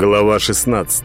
Глава 16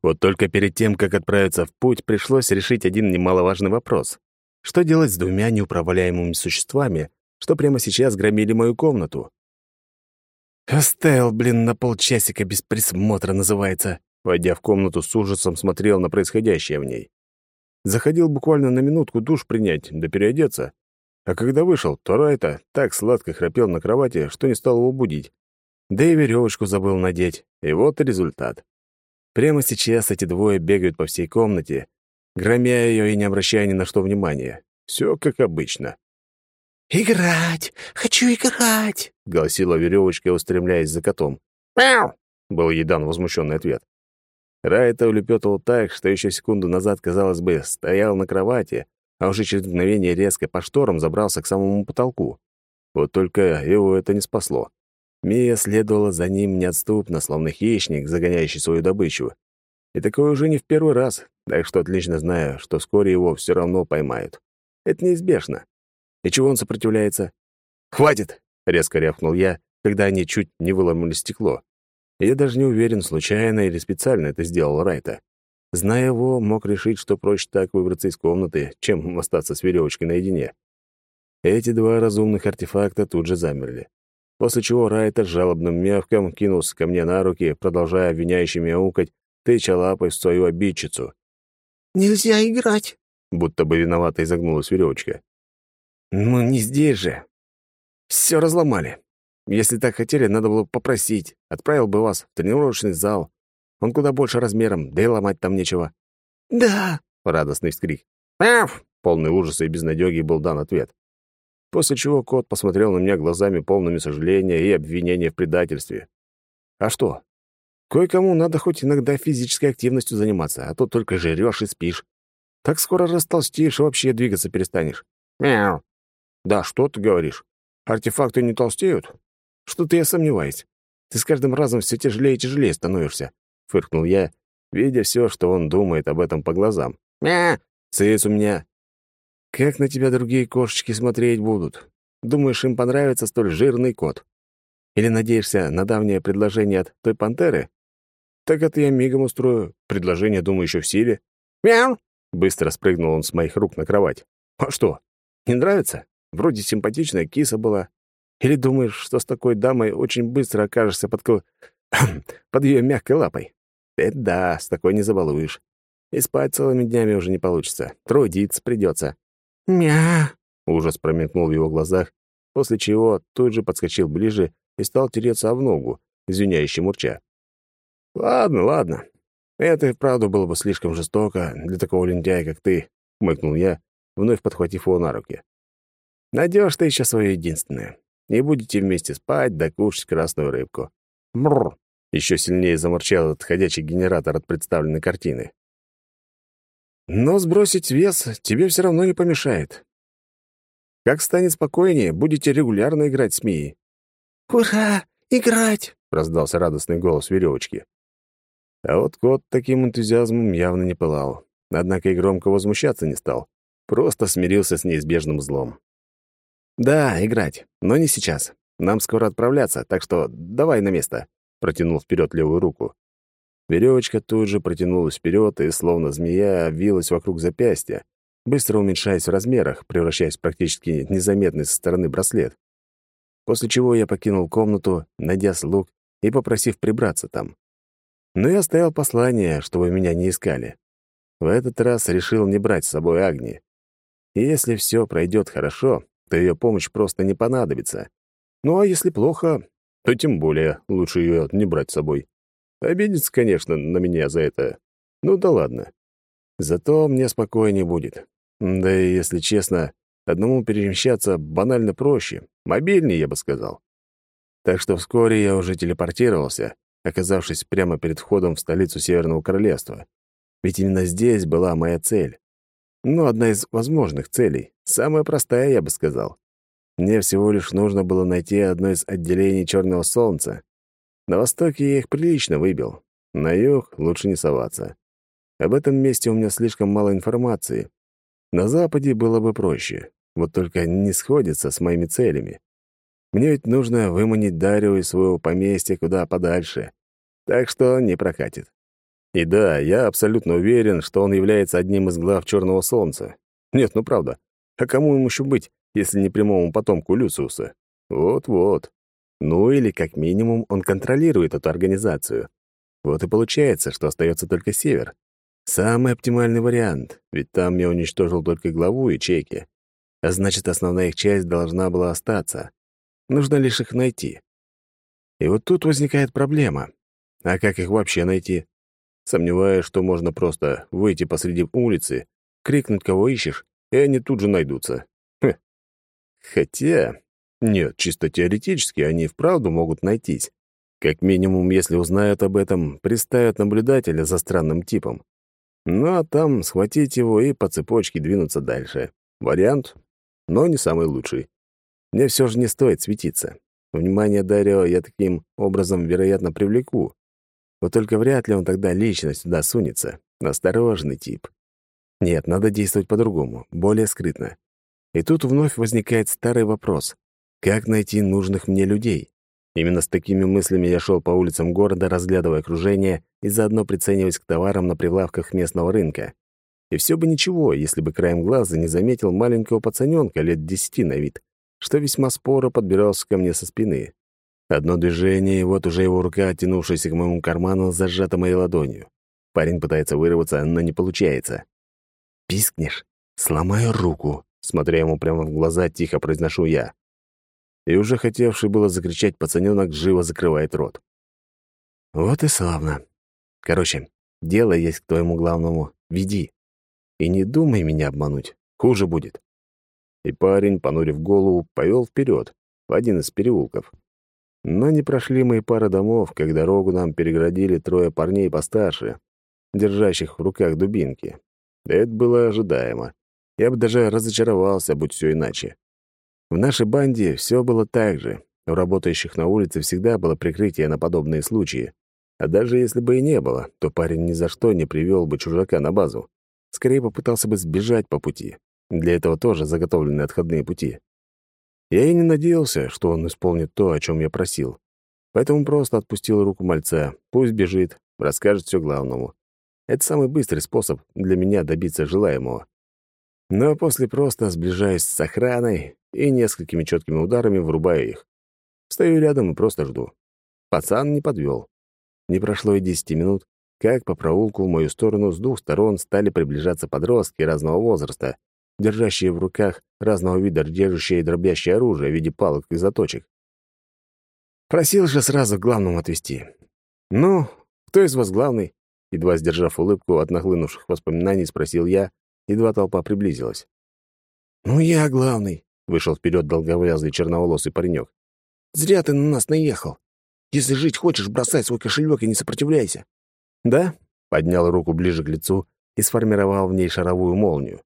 Вот только перед тем, как отправиться в путь, пришлось решить один немаловажный вопрос. Что делать с двумя неуправляемыми существами, что прямо сейчас громили мою комнату? «Оставил, блин, на полчасика без присмотра, называется», войдя в комнату с ужасом, смотрел на происходящее в ней. Заходил буквально на минутку душ принять, да переодеться. А когда вышел, то Райта так сладко храпел на кровати, что не стал его будить. Да и веревочку забыл надеть. И вот и результат. Прямо сейчас эти двое бегают по всей комнате, громя ее и не обращая ни на что внимания. Все как обычно. «Играть! Хочу играть!» — голосила веревочка, устремляясь за котом. «Мяу!» — был едан возмущенный ответ. Райта улепетывал так, что еще секунду назад, казалось бы, стоял на кровати, а уже через мгновение резко по шторам забрался к самому потолку. Вот только его это не спасло. Мия следовала за ним неотступно, словно хищник, загоняющий свою добычу. И такое уже не в первый раз, так что отлично знаю, что вскоре его все равно поймают. Это неизбежно. И чего он сопротивляется? «Хватит!» — резко рявкнул я, когда они чуть не выломали стекло. я даже не уверен, случайно или специально это сделал Райта. Зная его, мог решить, что проще так выбраться из комнаты, чем остаться с веревочкой наедине. Эти два разумных артефакта тут же замерли после чего Райта жалобным мявком кинулся ко мне на руки, продолжая обвиняющими мяукать, тыча лапой в свою обидчицу. «Нельзя играть!» — будто бы виновато изогнулась веревочка. «Ну, не здесь же. Все разломали. Если так хотели, надо было попросить. Отправил бы вас в тренировочный зал. Он куда больше размером, да и ломать там нечего». «Да!» — радостный вскрик. «Мяф!» — полный ужаса и безнадёги был дан ответ после чего кот посмотрел на меня глазами полными сожаления и обвинения в предательстве. А что? Кое-кому надо хоть иногда физической активностью заниматься, а то только жрёшь и спишь. Так скоро растолстеешь и вообще двигаться перестанешь. Мяу. Да, что ты говоришь? Артефакты не толстеют? Что-то я сомневаюсь. Ты с каждым разом все тяжелее и тяжелее становишься, фыркнул я, видя все, что он думает об этом по глазам. Мя! Цыц у меня. Как на тебя другие кошечки смотреть будут? Думаешь, им понравится столь жирный кот? Или надеешься на давнее предложение от той пантеры? Так это я мигом устрою. Предложение, думаю, еще в силе. Мяу! Быстро спрыгнул он с моих рук на кровать. А что, не нравится? Вроде симпатичная киса была. Или думаешь, что с такой дамой очень быстро окажешься под, под ее мягкой лапой? Это да, с такой не забалуешь. И спать целыми днями уже не получится. Трудиться придется. «Мя!» — ужас промелькнул в его глазах, после чего тут же подскочил ближе и стал тереться об ногу, извиняюще мурча. «Ладно, ладно. Это и вправду было бы слишком жестоко для такого лентяя, как ты», — хмыкнул я, вновь подхватив его на руки. «Найдешь ты еще свою единственную. И будете вместе спать да кушать красную рыбку». «Мррр!» — еще сильнее заморчал этот ходячий генератор от представленной картины. Но сбросить вес тебе все равно не помешает. Как станет спокойнее, будете регулярно играть с Мией. «Ура! Играть!» — раздался радостный голос веревочки. А вот кот таким энтузиазмом явно не пылал. Однако и громко возмущаться не стал. Просто смирился с неизбежным злом. «Да, играть, но не сейчас. Нам скоро отправляться, так что давай на место», — протянул вперед левую руку. Веревочка тут же протянулась вперед и, словно змея, обвилась вокруг запястья, быстро уменьшаясь в размерах, превращаясь в практически незаметный со стороны браслет. После чего я покинул комнату, найдя слуг и попросив прибраться там. Но я оставил послание, чтобы меня не искали. В этот раз решил не брать с собой Агни. И если все пройдет хорошо, то ее помощь просто не понадобится. Ну а если плохо, то тем более лучше ее не брать с собой. Обидится, конечно, на меня за это. Ну да ладно. Зато мне спокойнее будет. Да и, если честно, одному перемещаться банально проще. Мобильнее, я бы сказал. Так что вскоре я уже телепортировался, оказавшись прямо перед входом в столицу Северного Королевства. Ведь именно здесь была моя цель. Ну, одна из возможных целей. Самая простая, я бы сказал. Мне всего лишь нужно было найти одно из отделений Черного Солнца, на востоке я их прилично выбил. На юг лучше не соваться. Об этом месте у меня слишком мало информации. На западе было бы проще, вот только не сходится с моими целями. Мне ведь нужно выманить Дарью из своего поместья куда подальше. Так что не прокатит. И да, я абсолютно уверен, что он является одним из глав Черного Солнца. Нет, ну правда. А кому ему еще быть, если не прямому потомку Люциуса? Вот-вот. Ну или, как минимум, он контролирует эту организацию. Вот и получается, что остается только Север. Самый оптимальный вариант, ведь там я уничтожил только главу и чеки. А значит, основная их часть должна была остаться. Нужно лишь их найти. И вот тут возникает проблема. А как их вообще найти? Сомневаюсь, что можно просто выйти посреди улицы, крикнуть, кого ищешь, и они тут же найдутся. Хотя... Нет, чисто теоретически они вправду могут найтись. Как минимум, если узнают об этом, приставят наблюдателя за странным типом. Ну а там схватить его и по цепочке двинуться дальше. Вариант, но не самый лучший. Мне все же не стоит светиться. Внимание Дарио я таким образом, вероятно, привлеку. Вот только вряд ли он тогда лично сюда сунется. Осторожный тип. Нет, надо действовать по-другому, более скрытно. И тут вновь возникает старый вопрос. Как найти нужных мне людей? Именно с такими мыслями я шел по улицам города, разглядывая окружение и заодно прицениваясь к товарам на прилавках местного рынка. И все бы ничего, если бы краем глаза не заметил маленького пацаненка лет десяти на вид, что весьма споро подбирался ко мне со спины. Одно движение, и вот уже его рука, оттянувшаяся к моему карману, зажата моей ладонью. Парень пытается вырваться, но не получается. «Пискнешь? Сломаю руку», — смотря ему прямо в глаза, тихо произношу я и уже хотевший было закричать пацанёнок живо закрывает рот. Вот и славно. Короче, дело есть к твоему главному. Веди. И не думай меня обмануть. Хуже будет. И парень, понурив голову, повел вперед, в один из переулков. Но не прошли мы и пары домов, как дорогу нам переградили трое парней постарше, держащих в руках дубинки. Это было ожидаемо. Я бы даже разочаровался, будь все иначе. В нашей банде все было так же. У работающих на улице всегда было прикрытие на подобные случаи. А даже если бы и не было, то парень ни за что не привел бы чужака на базу. Скорее попытался бы сбежать по пути. Для этого тоже заготовлены отходные пути. Я и не надеялся, что он исполнит то, о чем я просил. Поэтому просто отпустил руку мальца. Пусть бежит, расскажет все главному. Это самый быстрый способ для меня добиться желаемого. Но после просто сближаюсь с охраной и несколькими четкими ударами врубаю их. Стою рядом и просто жду. Пацан не подвел. Не прошло и десяти минут, как по проулку в мою сторону с двух сторон стали приближаться подростки разного возраста, держащие в руках разного вида режущее и дробящее оружие в виде палок и заточек. Просил же сразу к главному отвести. «Ну, кто из вас главный?» Едва сдержав улыбку от нахлынувших воспоминаний, спросил я, едва толпа приблизилась. «Ну, я главный», — вышел вперед долговязый черноволосый паренек. «Зря ты на нас наехал. Если жить хочешь, бросай свой кошелек и не сопротивляйся». «Да?» — поднял руку ближе к лицу и сформировал в ней шаровую молнию.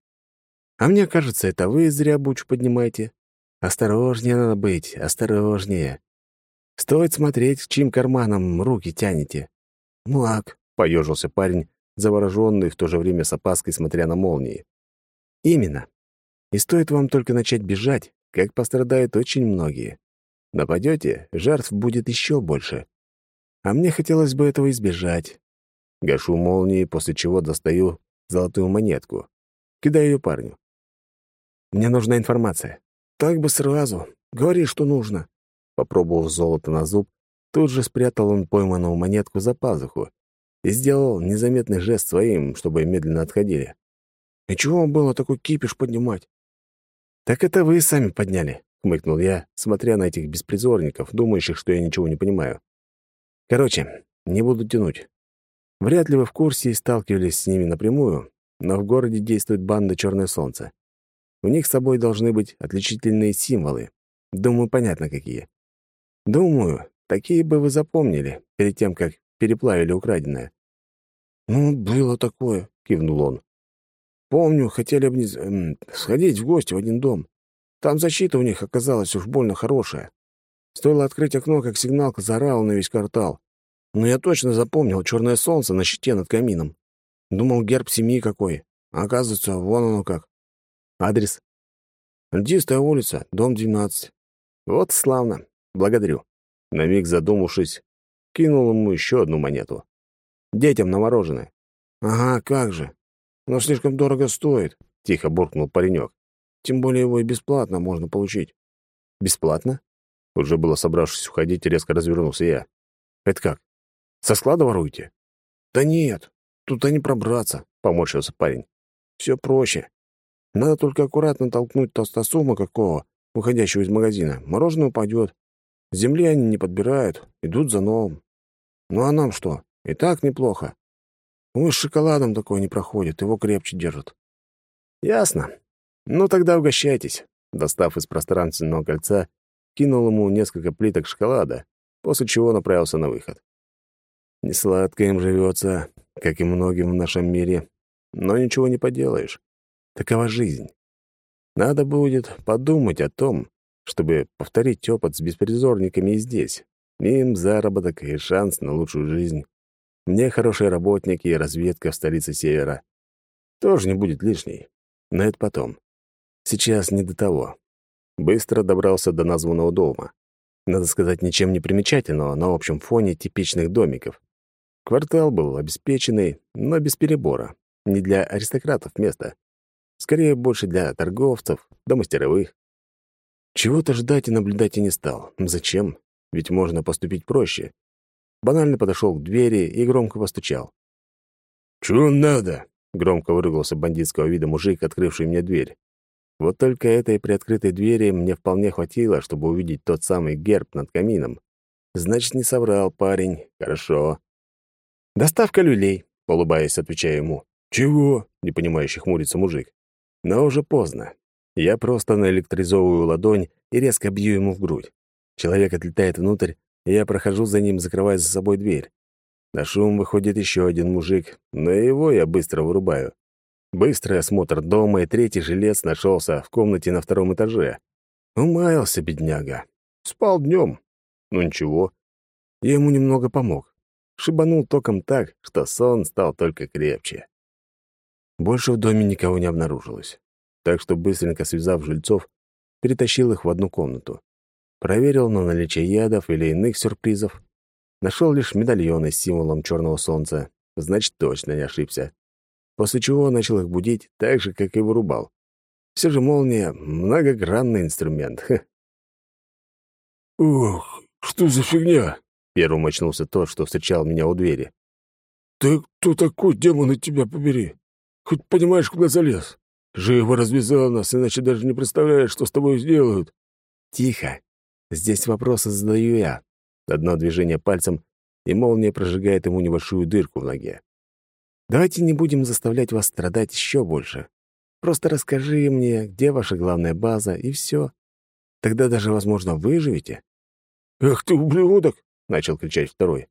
«А мне кажется, это вы зря бучу поднимаете. Осторожнее надо быть, осторожнее. Стоит смотреть, к чьим карманам руки тянете». «Млак», — поежился парень, завороженный в то же время с опаской, смотря на молнии. «Именно. И стоит вам только начать бежать, как пострадают очень многие. Нападете, жертв будет еще больше. А мне хотелось бы этого избежать. Гашу молнии, после чего достаю золотую монетку. Кидаю ее парню. Мне нужна информация. Так бы сразу. Говори, что нужно. Попробовав золото на зуб, тут же спрятал он пойманную монетку за пазуху и сделал незаметный жест своим, чтобы медленно отходили. И чего было такой кипиш поднимать? «Так это вы сами подняли», — хмыкнул я, смотря на этих беспризорников, думающих, что я ничего не понимаю. «Короче, не буду тянуть. Вряд ли вы в курсе и сталкивались с ними напрямую, но в городе действует банда «Черное солнце». У них с собой должны быть отличительные символы. Думаю, понятно, какие. Думаю, такие бы вы запомнили перед тем, как переплавили украденное. «Ну, было такое», — кивнул он. Помню, хотели бы сходить в гости в один дом. Там защита у них оказалась уж больно хорошая. Стоило открыть окно, как сигналка заорала на весь квартал. Но я точно запомнил черное солнце на щите над камином. Думал, герб семьи какой. А оказывается, вон оно как. Адрес. Льдистая улица, дом 12. Вот славно. Благодарю. На миг задумавшись, кинул ему еще одну монету. Детям на мороженое. «Ага, как же. Но слишком дорого стоит», — тихо буркнул паренек. «Тем более его и бесплатно можно получить». «Бесплатно?» Уже было собравшись уходить, резко развернулся я. «Это как? Со склада воруете?» «Да нет, тут не пробраться», — поморщился парень. «Все проще. Надо только аккуратно толкнуть толстосума какого, выходящего из магазина. Мороженое упадет. Земли они не подбирают, идут за новым. Ну а нам что? И так неплохо. Ой, с шоколадом такое не проходит, его крепче держат. Ясно. Ну тогда угощайтесь. Достав из пространственного кольца, кинул ему несколько плиток шоколада, после чего направился на выход. Несладко им живется, как и многим в нашем мире, но ничего не поделаешь. Такова жизнь. Надо будет подумать о том, чтобы повторить опыт с беспризорниками и здесь. Им заработок и шанс на лучшую жизнь. Мне хорошие работники и разведка в столице Севера. Тоже не будет лишней. Но это потом. Сейчас не до того. Быстро добрался до названного дома. Надо сказать, ничем не примечательного на общем фоне типичных домиков. Квартал был обеспеченный, но без перебора. Не для аристократов место. Скорее, больше для торговцев, да мастеровых. Чего-то ждать и наблюдать я не стал. Зачем? Ведь можно поступить проще. Банально подошел к двери и громко постучал. «Чего надо?» — громко выругался бандитского вида мужик, открывший мне дверь. Вот только этой приоткрытой двери мне вполне хватило, чтобы увидеть тот самый герб над камином. Значит, не соврал парень. Хорошо. «Доставка люлей», — улыбаясь, отвечаю ему. «Чего?» — непонимающе хмурится мужик. Но уже поздно. Я просто наэлектризовываю ладонь и резко бью ему в грудь. Человек отлетает внутрь, и я прохожу за ним, закрывая за собой дверь. На шум выходит еще один мужик, но его я быстро вырубаю. Быстрый осмотр дома, и третий жилец нашелся в комнате на втором этаже. Умаялся, бедняга. Спал днем. Ну ничего. Я ему немного помог. Шибанул током так, что сон стал только крепче. Больше в доме никого не обнаружилось. Так что, быстренько связав жильцов, перетащил их в одну комнату. Проверил на наличие ядов или иных сюрпризов. Нашел лишь медальоны с символом черного солнца. Значит, точно не ошибся. После чего начал их будить так же, как и вырубал. Все же молния — многогранный инструмент. Ха. «Ох, что за фигня?» Первым очнулся тот, что встречал меня у двери. «Ты кто такой, демон, тебя побери? Хоть понимаешь, куда залез? Живо развязал нас, иначе даже не представляешь, что с тобой сделают». «Тихо. Здесь вопросы задаю я». Одно движение пальцем, и молния прожигает ему небольшую дырку в ноге. «Давайте не будем заставлять вас страдать еще больше. Просто расскажи мне, где ваша главная база, и все. Тогда даже, возможно, выживете». «Эх ты, ублюдок!» — начал кричать второй.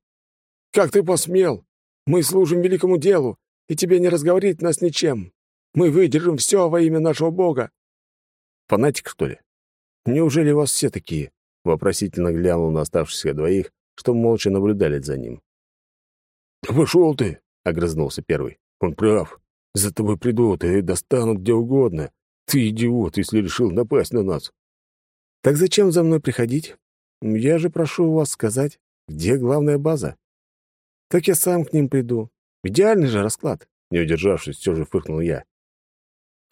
«Как ты посмел? Мы служим великому делу и тебе не разговорить нас ничем. Мы выдержим все во имя нашего Бога». «Фанатик, что ли? Неужели у вас все такие?» Вопросительно глянул на оставшихся двоих, что молча наблюдали за ним. «Пошел ты!» — огрызнулся первый. «Он прав. За тобой придут и достанут где угодно. Ты идиот, если решил напасть на нас». «Так зачем за мной приходить? Я же прошу вас сказать, где главная база. Так я сам к ним приду. Идеальный же расклад. Не удержавшись, все же фыркнул я.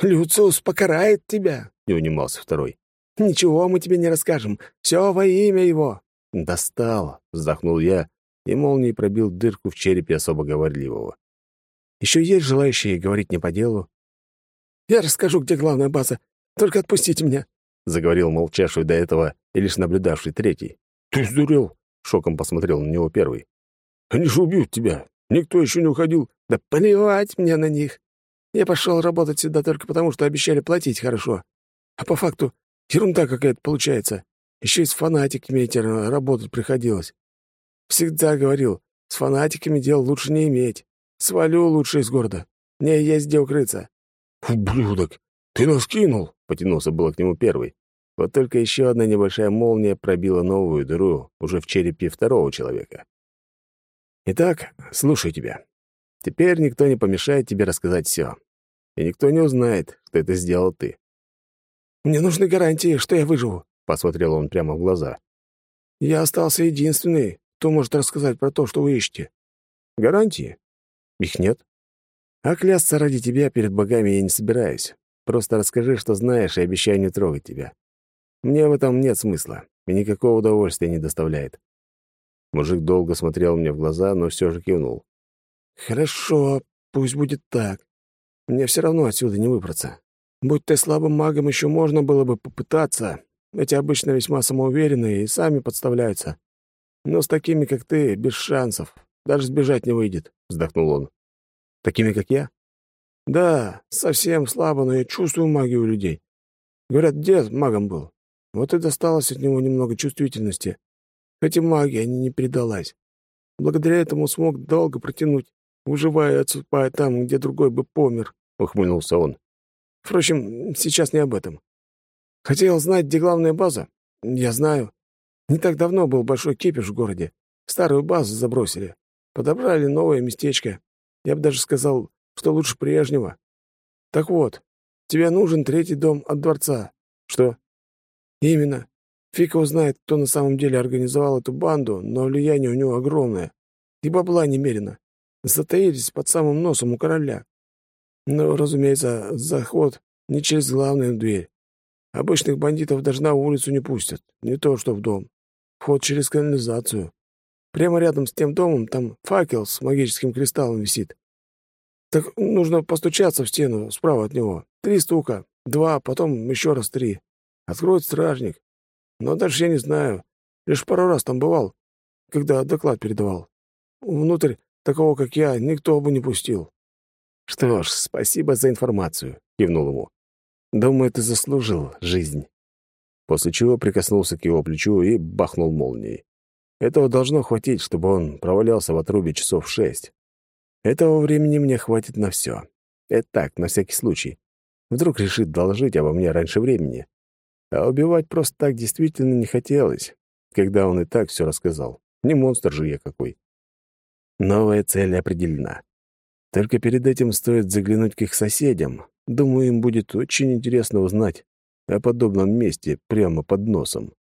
«Люциус покарает тебя», — не унимался второй. «Ничего мы тебе не расскажем. Все во имя его». «Достал», — вздохнул я, и молнией пробил дырку в черепе особо говорливого. «Еще есть желающие говорить не по делу?» «Я расскажу, где главная база. Только отпустите меня», — заговорил молчавший до этого и лишь наблюдавший третий. «Ты сдурел?» — шоком посмотрел на него первый. «Они же убьют тебя. Никто еще не уходил. Да плевать мне на них. Я пошел работать сюда только потому, что обещали платить хорошо. А по факту ерунда какая-то получается. Еще и с фанатиками эти работать приходилось. Всегда говорил, с фанатиками дел лучше не иметь. Свалю лучше из города. Мне есть где укрыться. «Ублюдок! Ты нас кинул!» — потянулся было к нему первый. Вот только еще одна небольшая молния пробила новую дыру уже в черепе второго человека. Итак, слушай тебя. Теперь никто не помешает тебе рассказать все. И никто не узнает, что это сделал ты. Мне нужны гарантии, что я выживу. посмотрел он прямо в глаза. «Я остался единственный, кто может рассказать про то, что вы ищете. Гарантии? Их нет. А клясться ради тебя перед богами я не собираюсь. Просто расскажи, что знаешь, и обещаю не трогать тебя. Мне в этом нет смысла, и никакого удовольствия не доставляет». Мужик долго смотрел мне в глаза, но все же кивнул. «Хорошо, пусть будет так. Мне все равно отсюда не выбраться. Будь ты слабым магом, еще можно было бы попытаться. Эти обычно весьма самоуверенные и сами подставляются. Но с такими, как ты, без шансов. Даже сбежать не выйдет», — вздохнул он. «Такими, как я?» «Да, совсем слабо, но я чувствую магию людей. Говорят, дед магом был. Вот и досталось от него немного чувствительности. Хоть и магия не, не передалась. Благодаря этому смог долго протянуть, выживая и отступая там, где другой бы помер», — ухмыльнулся он. «Впрочем, сейчас не об этом. Хотел знать, где главная база? Я знаю. Не так давно был большой кипиш в городе. Старую базу забросили. Подобрали новое местечко. Я бы даже сказал, что лучше прежнего. Так вот, тебе нужен третий дом от дворца. Что? Именно. Фиг его знает, кто на самом деле организовал эту банду, но влияние у него огромное. И бабла немерено. Затаились под самым носом у короля. Но, разумеется, заход не через главную дверь. Обычных бандитов даже на улицу не пустят, не то что в дом. Вход через канализацию. Прямо рядом с тем домом там факел с магическим кристаллом висит. Так нужно постучаться в стену справа от него. Три стука, два, потом еще раз три. Откроет стражник. Но дальше я не знаю. Лишь пару раз там бывал, когда доклад передавал. Внутрь такого, как я, никто бы не пустил. «Что ж, спасибо за информацию», — кивнул ему. «Думаю, ты заслужил жизнь». После чего прикоснулся к его плечу и бахнул молнией. Этого должно хватить, чтобы он провалялся в отрубе часов шесть. Этого времени мне хватит на все. Это так, на всякий случай. Вдруг решит доложить обо мне раньше времени. А убивать просто так действительно не хотелось, когда он и так все рассказал. Не монстр же я какой. Новая цель определена. Только перед этим стоит заглянуть к их соседям. Думаю, им будет очень интересно узнать о подобном месте прямо под носом.